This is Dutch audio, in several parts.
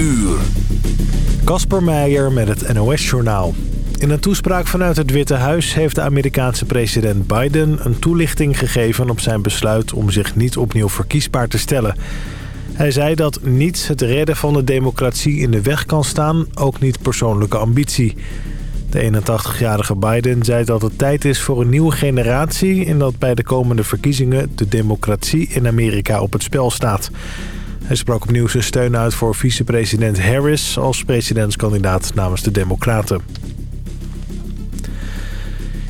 uur. Kasper Meijer met het NOS-journaal. In een toespraak vanuit het Witte Huis heeft de Amerikaanse president Biden... een toelichting gegeven op zijn besluit om zich niet opnieuw verkiesbaar te stellen. Hij zei dat niets het redden van de democratie in de weg kan staan, ook niet persoonlijke ambitie. De 81-jarige Biden zei dat het tijd is voor een nieuwe generatie... en dat bij de komende verkiezingen de democratie in Amerika op het spel staat. Hij sprak opnieuw zijn steun uit voor vicepresident Harris... als presidentskandidaat namens de Democraten.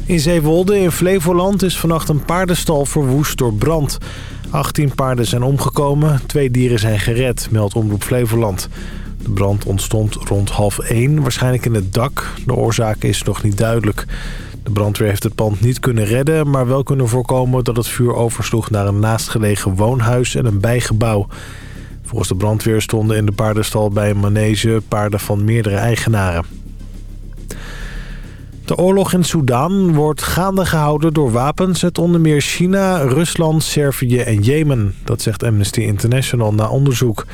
In Zeewolde in Flevoland is vannacht een paardenstal verwoest door brand. 18 paarden zijn omgekomen, twee dieren zijn gered, meldt Omroep Flevoland. De brand ontstond rond half 1, waarschijnlijk in het dak. De oorzaak is nog niet duidelijk. De brandweer heeft het pand niet kunnen redden... maar wel kunnen voorkomen dat het vuur oversloeg naar een naastgelegen woonhuis en een bijgebouw. Volgens de brandweer stonden in de paardenstal bij een manege paarden van meerdere eigenaren. De oorlog in Soedan wordt gaande gehouden door wapens uit onder meer China, Rusland, Servië en Jemen. Dat zegt Amnesty International na onderzoek.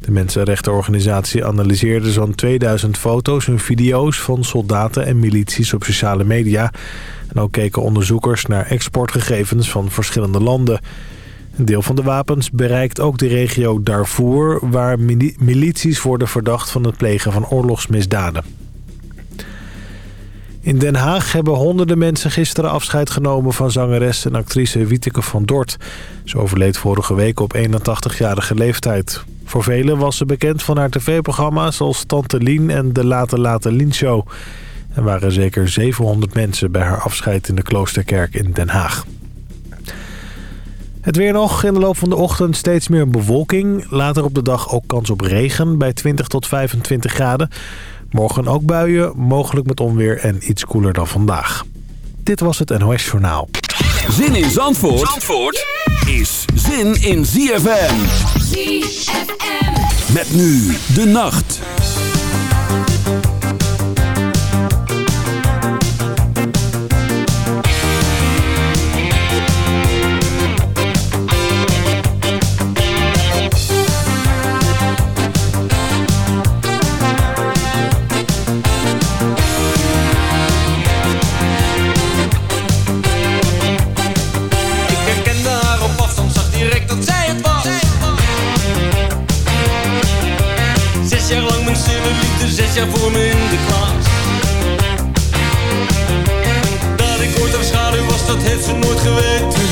De mensenrechtenorganisatie analyseerde zo'n 2000 foto's en video's van soldaten en milities op sociale media. En ook keken onderzoekers naar exportgegevens van verschillende landen. Een deel van de wapens bereikt ook de regio Darfur... waar milities worden verdacht van het plegen van oorlogsmisdaden. In Den Haag hebben honderden mensen gisteren afscheid genomen van zangeres en actrice Wieteke van Dort. Ze overleed vorige week op 81-jarige leeftijd. Voor velen was ze bekend van haar tv-programma's als Tante Lien en de Late Late Lien Show. Er waren zeker 700 mensen bij haar afscheid in de Kloosterkerk in Den Haag. Het weer nog. In de loop van de ochtend steeds meer bewolking. Later op de dag ook kans op regen bij 20 tot 25 graden. Morgen ook buien, mogelijk met onweer en iets koeler dan vandaag. Dit was het NOS Journaal. Zin in Zandvoort, Zandvoort is zin in ZFM. ZFM. Met nu de nacht. Zes jaar voor me in de klas. Dat ik ooit schaduw was, dat heeft ze nooit geweten.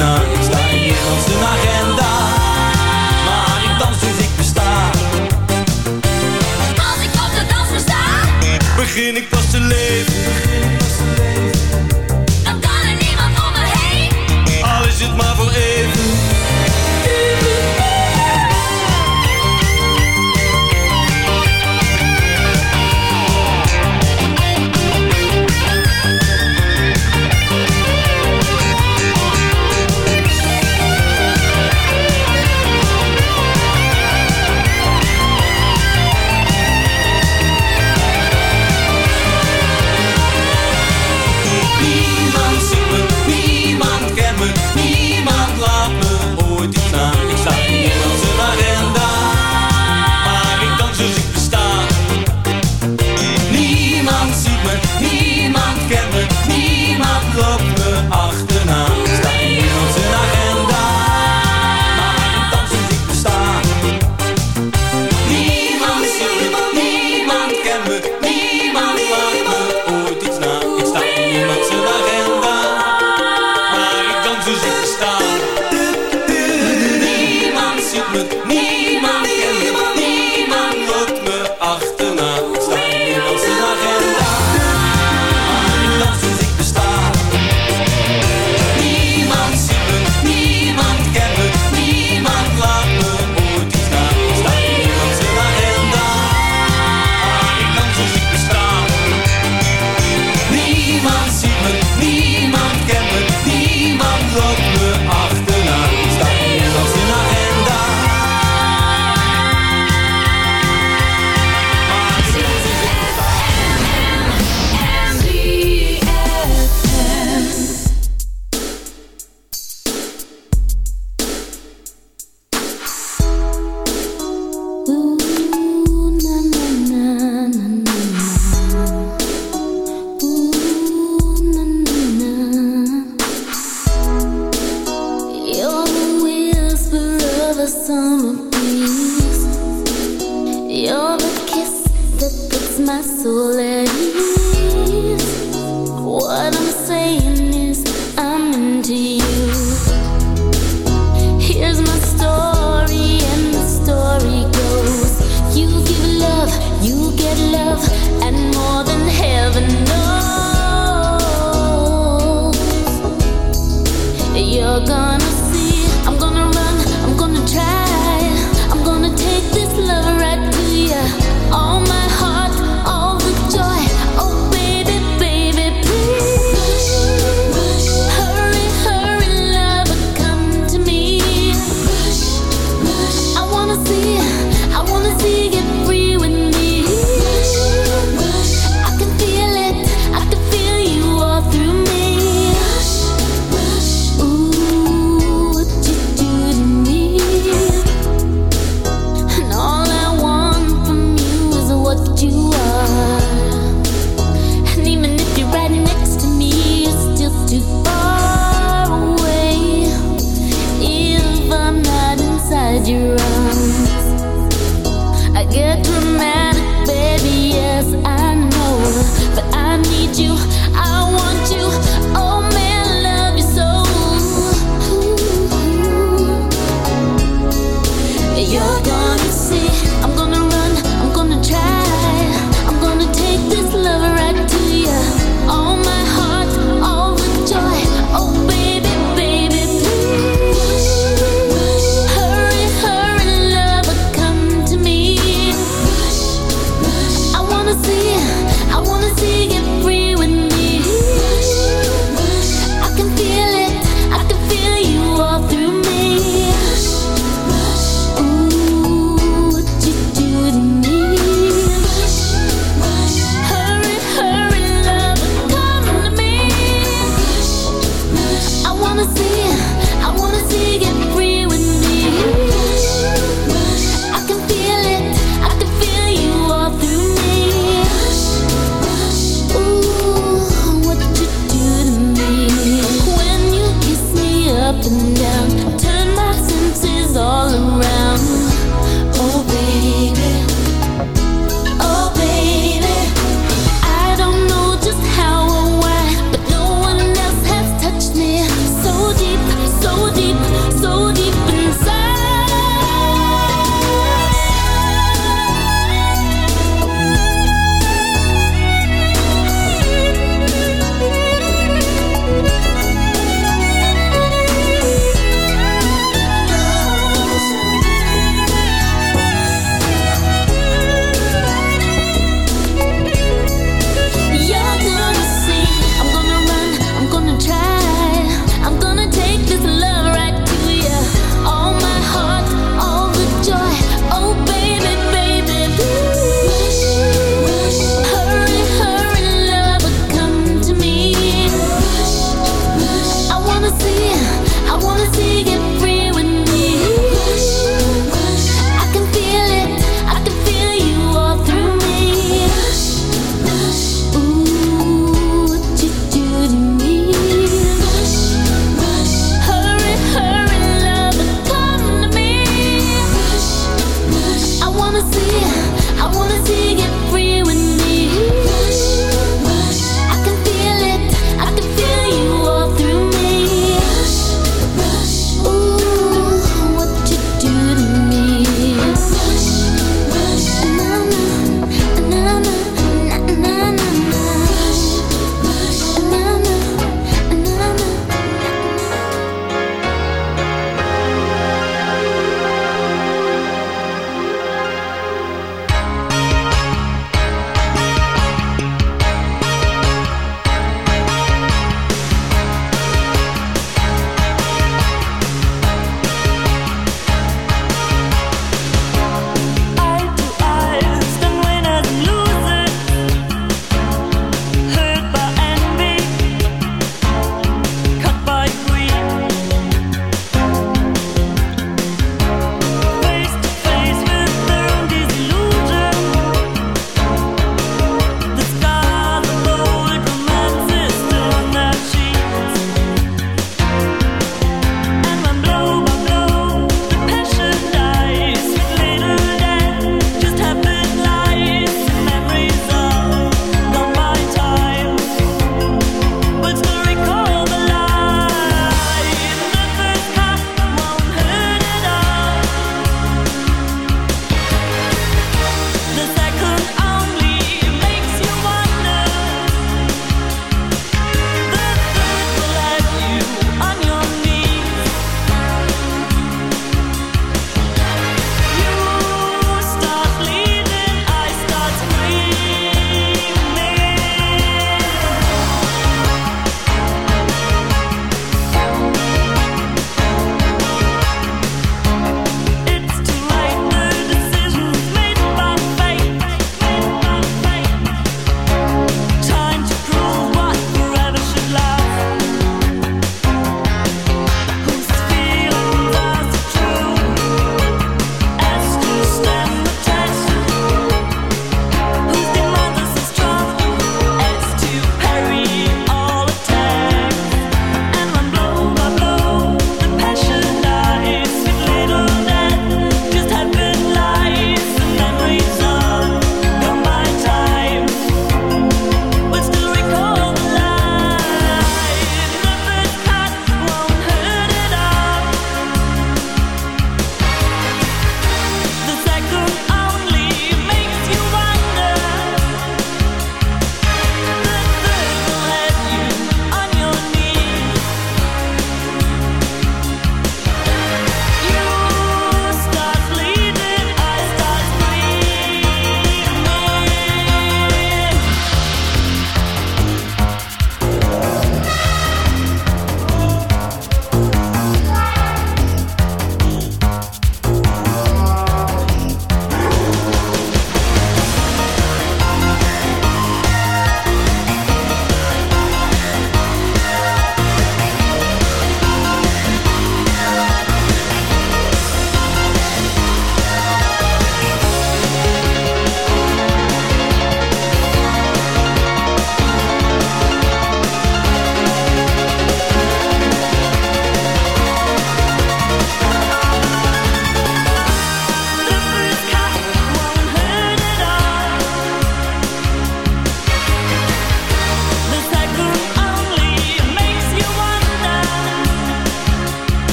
on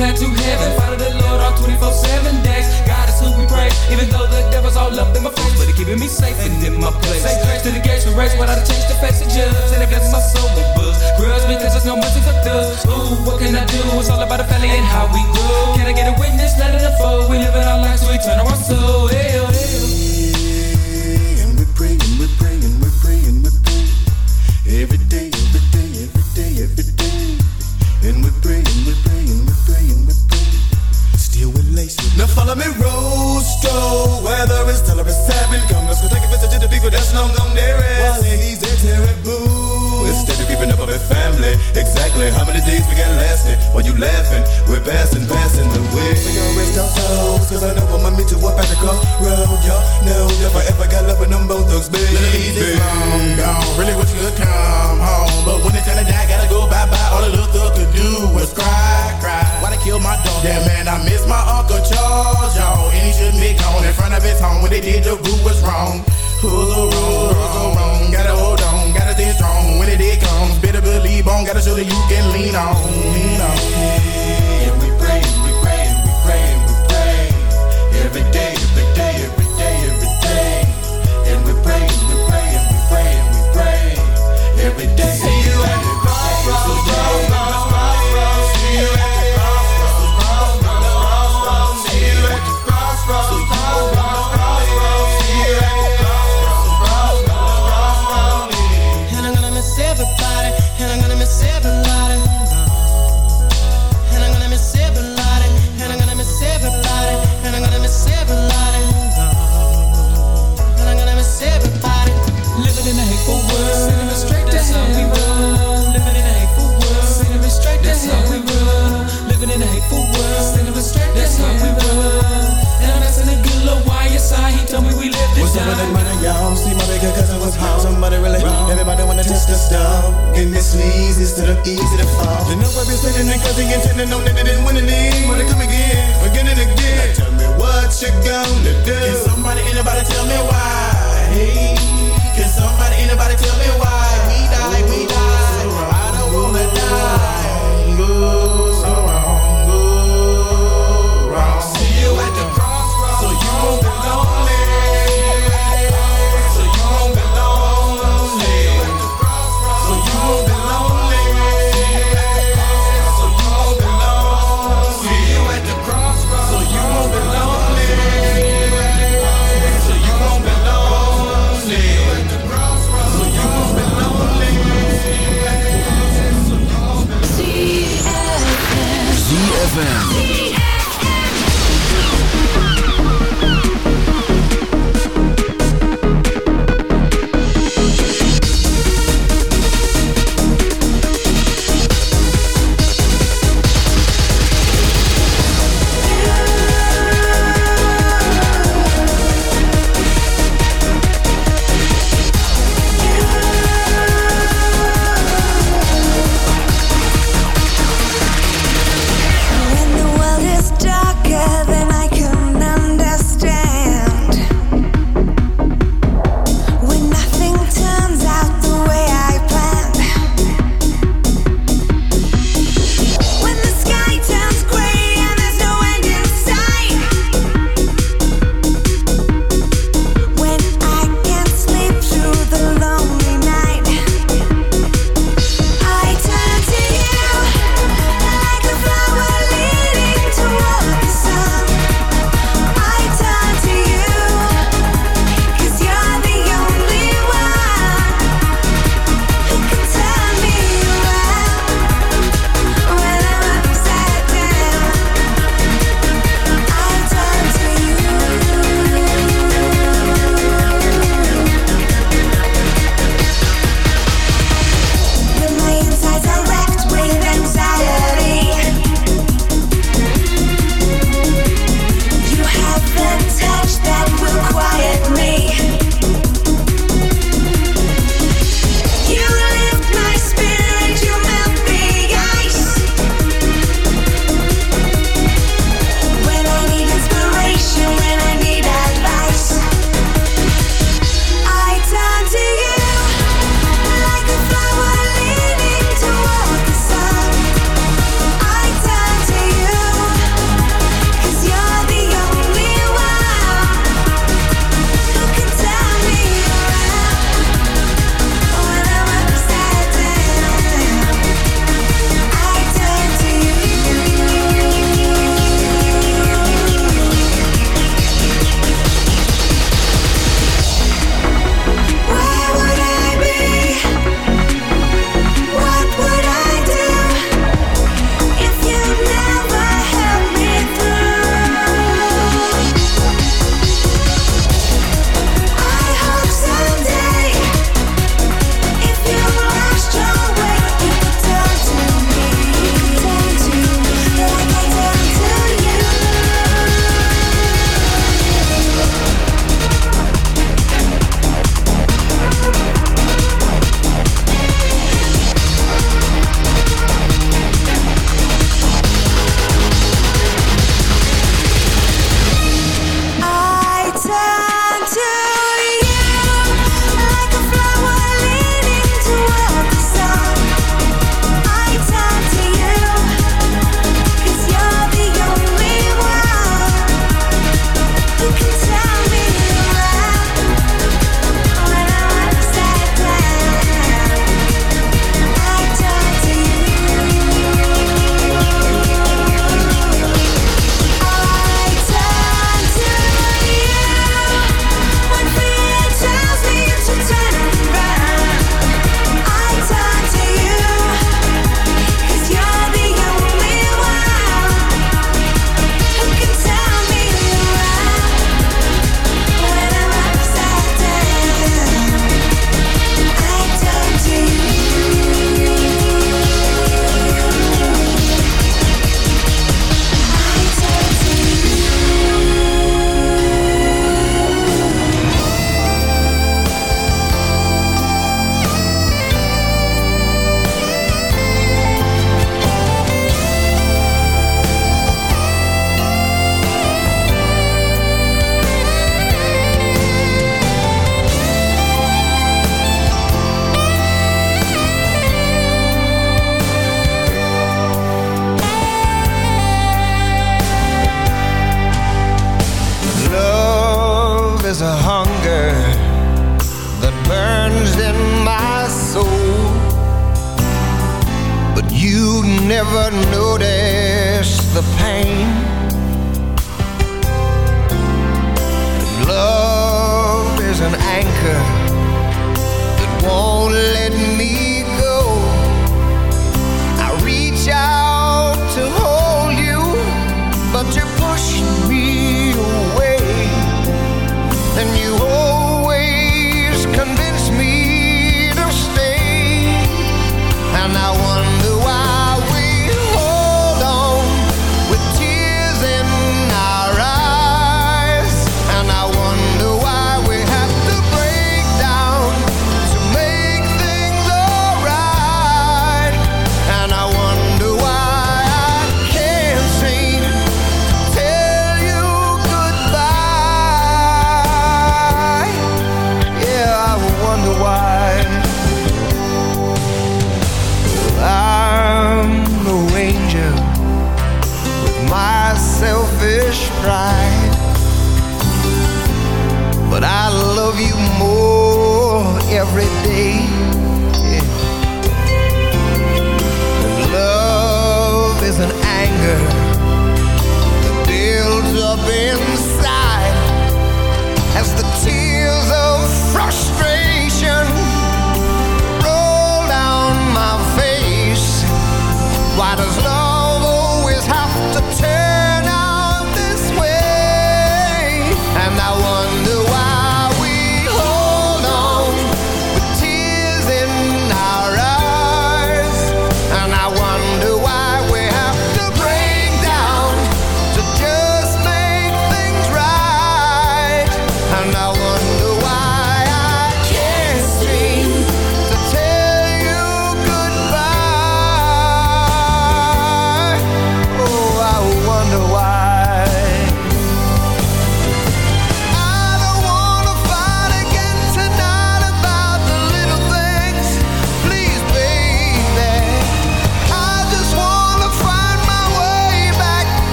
plan to heaven. Follow the Lord all 24 7 days. God is who we praise, even though the devil's all up in my face. But he keeping me safe and in my place. Say grace to the gates we race without a change to face the judge. And it my soul with books. Grudge because there's no mercy for thugs. Ooh, what can I do? It's all about the family and how we grow. Can I get a witness? Let it unfold. We live in our lives, so we turn our soul. Hell, oh, hell. Oh. Days we got lasting? While you laughing, we're passing, passing the way. We gon' rest our souls, cause I know I'ma meet you up at the crossroad. Y'all know if I ever got love with them both thugs, baby. It's long gone. Really wish you could come home. But when it's time to die, gotta go bye bye. All the little thug could do was cry, cry. Why they kill my dog? Yeah, man, I miss my Uncle Charles, y'all. And he shouldn't be gone in front of his home. When they did, the group was wrong. Who's so wrong? Who's so wrong? Gotta hold on, gotta stay strong. When it did comes, better believe on. Gotta show that you can lean on, my bigger cousin was home. Somebody really Everybody wanna test the stuff. Getting this easy instead of easy to fall. The number be sitting in cause he intended that they didn't win any. Wanna come again, again and again. Now tell me what you gonna do. Can somebody, anybody tell me why? Can somebody, anybody tell me why? ZFM.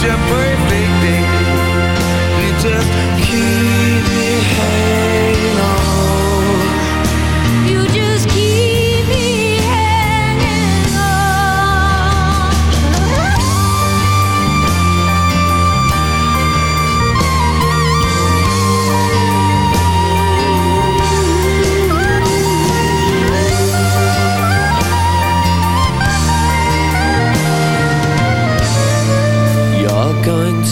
such a perfect day. You just keep me hanging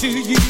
To you.